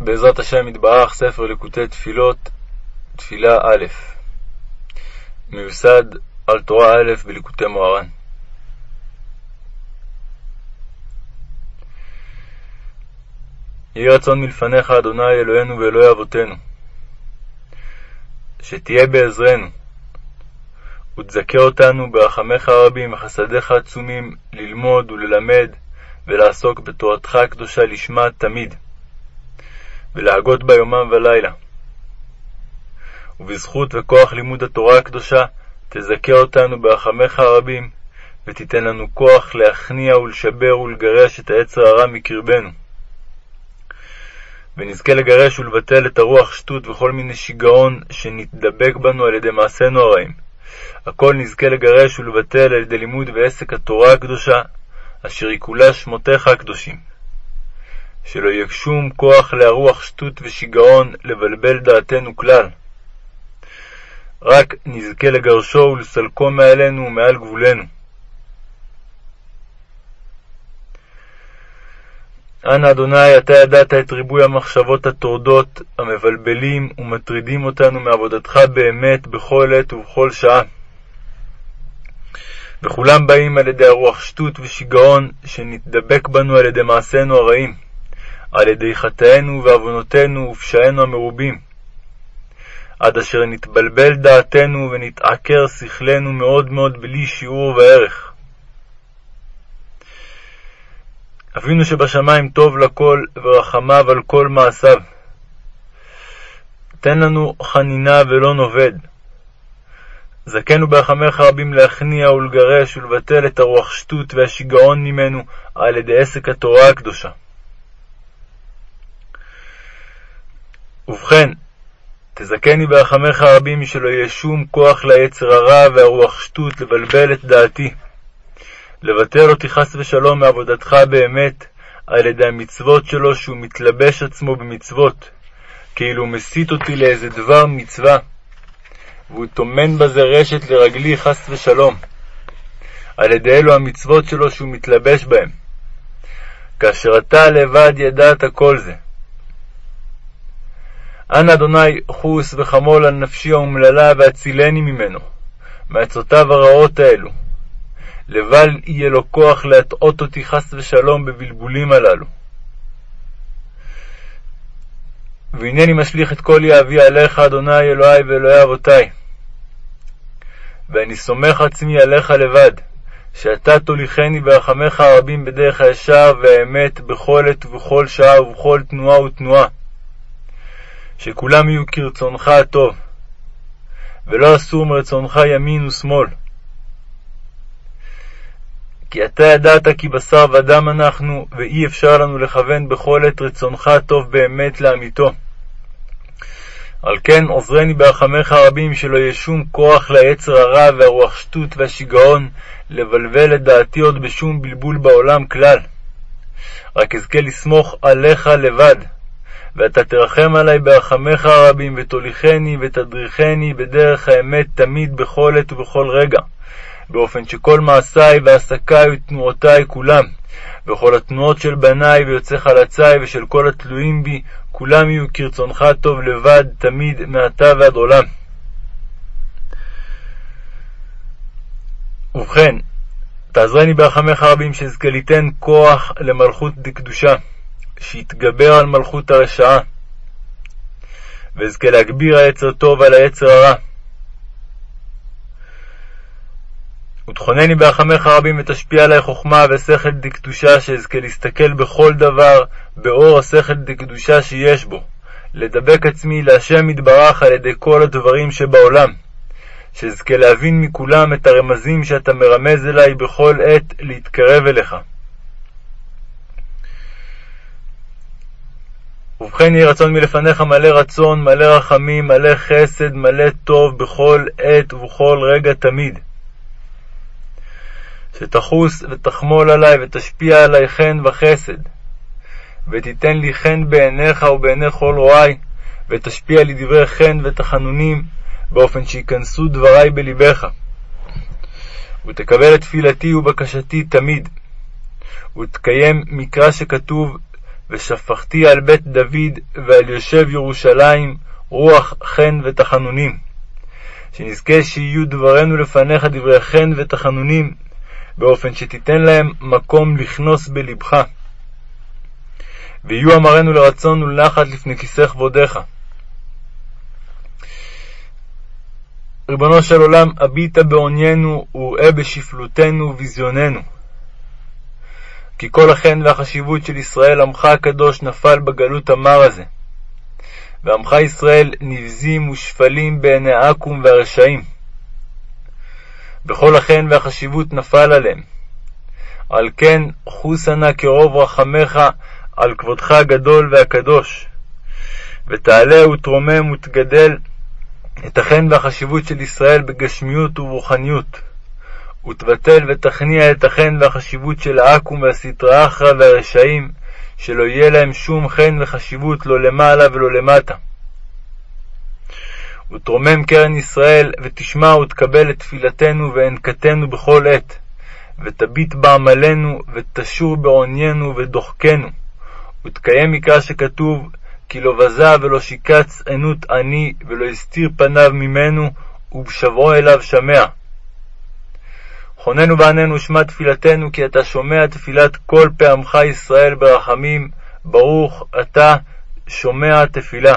בעזרת השם יתברך, ספר ליקוטי תפילות, תפילה א', מיוסד על תורה א' בליקוטי מוהר"ן. יהי רצון מלפניך, אדוני אלוהינו ואלוהי אבותינו, שתהיה בעזרנו, ותזכה אותנו ברחמיך הרבים וחסדיך העצומים ללמוד וללמד ולעסוק בתורתך הקדושה לשמה תמיד. ולהגות בה יומם ולילה. ובזכות וכוח לימוד התורה הקדושה, תזכה אותנו ברחמיך הרבים, ותיתן לנו כוח להכניע ולשבר ולגרש את העץ הרע מקרבנו. ונזכה לגרש ולבטל את הרוח שטות וכל מיני שיגעון שנתדבק בנו על ידי מעשינו הרעים. הכל נזכה לגרש ולבטל על ידי לימוד ועסק התורה הקדושה, אשר היא כולה שמותיך הקדושים. שלא יהיה שום כוח להרוח שטות ושיגעון לבלבל דעתנו כלל. רק נזכה לגרשו ולסלקו מעלינו ומעל גבולנו. אנא אדוני, אתה ידעת את ריבוי המחשבות הטורדות, המבלבלים ומטרידים אותנו מעבודתך באמת בכל עת ובכל שעה. וכולם באים על ידי הרוח שטות ושיגעון, שנתדבק בנו על ידי מעשינו הרעים. על ידי חטאינו ועוונותינו ופשעינו המרובים, עד אשר נתבלבל דעתנו ונתעקר שכלנו מאוד מאוד בלי שיעור וערך. אבינו שבשמיים טוב לכל ורחמיו על כל מעשיו. תן לנו חנינה ולא נאבד. זכנו ברחמיך רבים להכניע ולגרש ולבטל את הרוח שטות והשיגעון ממנו על ידי עסק התורה הקדושה. ובכן, תזכני ברחמך הרבים משלא יהיה שום כוח ליצר הרע והרוח שטות לבלבל את דעתי, לבטל אותי חס ושלום מעבודתך באמת, על ידי המצוות שלו שהוא מתלבש עצמו במצוות, כאילו הוא מסית אותי לאיזה דבר מצווה, והוא טומן בזה רשת לרגלי חס ושלום, על ידי אלו המצוות שלו שהוא מתלבש בהם. כאשר אתה לבד ידעת כל זה, אנא אדוני חוס וחמול על נפשי האומללה והצילני ממנו, מעצותיו הרעות האלו. לבל יהיה לו כוח להטעות אותי חס ושלום בבלבולים הללו. והנני משליך את כל יהבי עליך, אדוני אלוהי ואלוהי אבותי. ואני סומך עצמי עליך לבד, שאתה תוליכני ברחמך הרבים בדרך הישר והאמת בכל עת ובכל שעה ובכל תנועה ותנועה. שכולם יהיו כרצונך הטוב, ולא אסור מרצונך ימין ושמאל. כי אתה ידעת כי בשר ודם אנחנו, ואי אפשר לנו לכוון בכל עת רצונך הטוב באמת לאמיתו. על כן עוזרני ברחמך הרבים שלא יהיה שום כוח ליצר הרע והרוח שטות והשיגעון לבלבל את דעתי עוד בשום בלבול בעולם כלל. רק אזכה לסמוך עליך לבד, ואתה תרחם עלי ברחמך הרבים, ותוליכני ותדריכני בדרך האמת תמיד בכל עת ובכל רגע, באופן שכל מעשיי ועסקיי ותנועותיי כולם, וכל התנועות של בניי ויוצאי חלציי ושל כל התלויים בי, כולם יהיו כרצונך טוב לבד, תמיד, מעתה ועד עולם. ובכן, תעזרני ברחמך הרבים שאזכה ליתן כוח למלכות דקדושה. שיתגבר על מלכות הרשעה, ואזכה להגביר היצר טוב על היצר הרע. ותכונני ברחמך רבים ותשפיע עלי חוכמה ושכל דקדושה, שאזכה להסתכל בכל דבר באור השכל דקדושה שיש בו, לדבק עצמי להשם יתברך על ידי כל הדברים שבעולם, שאזכה להבין מכולם את הרמזים שאתה מרמז אלי בכל עת להתקרב אליך. ובכן יהי רצון מלפניך מלא רצון, מלא רחמים, מלא חסד, מלא טוב בכל עת ובכל רגע תמיד. שתחוס ותחמול עלי ותשפיע עלי חן וחסד, ותיתן לי חן בעיניך ובעיני כל רואי, ותשפיע לי דברי חן ותחנונים, באופן שייכנסו דברי בלבך. ותקבל את תפילתי ובקשתי תמיד, ותקיים מקרא שכתוב ושפכתי על בית דוד ועל יושב ירושלים רוח חן ותחנונים. שנזכה שיהיו דברינו לפניך דברי חן ותחנונים, באופן שתיתן להם מקום לכנוס בלבך. ויהיו אמרנו לרצון ולנחת לפני כיסא כבודך. ריבונו של עולם, הביטה בעוניינו וראה בשפלותנו וביזיוננו. כי כל החן והחשיבות של ישראל, עמך הקדוש, נפל בגלות המר הזה. ועמך ישראל נבזים ושפלים בעיני עכו"ם והרשעים. וכל החן והחשיבות נפל עליהם. על כן חוסה נא כרוב רחמך על כבודך הגדול והקדוש, ותעלה ותרומם ותגדל את החן והחשיבות של ישראל בגשמיות וברוחניות, ותבטל ותכניע את החן והחשיבות של העכו"ם והסטרא אחרא והרשעים, שלא יהיה להם שום חן וחשיבות לא למעלה ולא למטה. ותרומם קרן ישראל, ותשמע ותקבל את תפילתנו ואנקתנו בכל עת, ותביט בעמלנו, ותשור בעוניינו ודוחקנו, ותקיים מקרא שכתוב, כי לא בזה ולא שיקץ ענות עני, ולא הסתיר פניו ממנו, ובשבעו אליו שמע. חוננו ועננו שמע תפילתנו, כי אתה שומע תפילת כל פעמך ישראל ברחמים, ברוך אתה שומע תפילה.